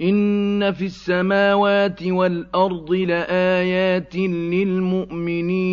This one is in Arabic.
إِنَّ فِي السَّمَاوَاتِ وَالْأَرْضِ لَآيَاتٍ لِّلْمُؤْمِنِينَ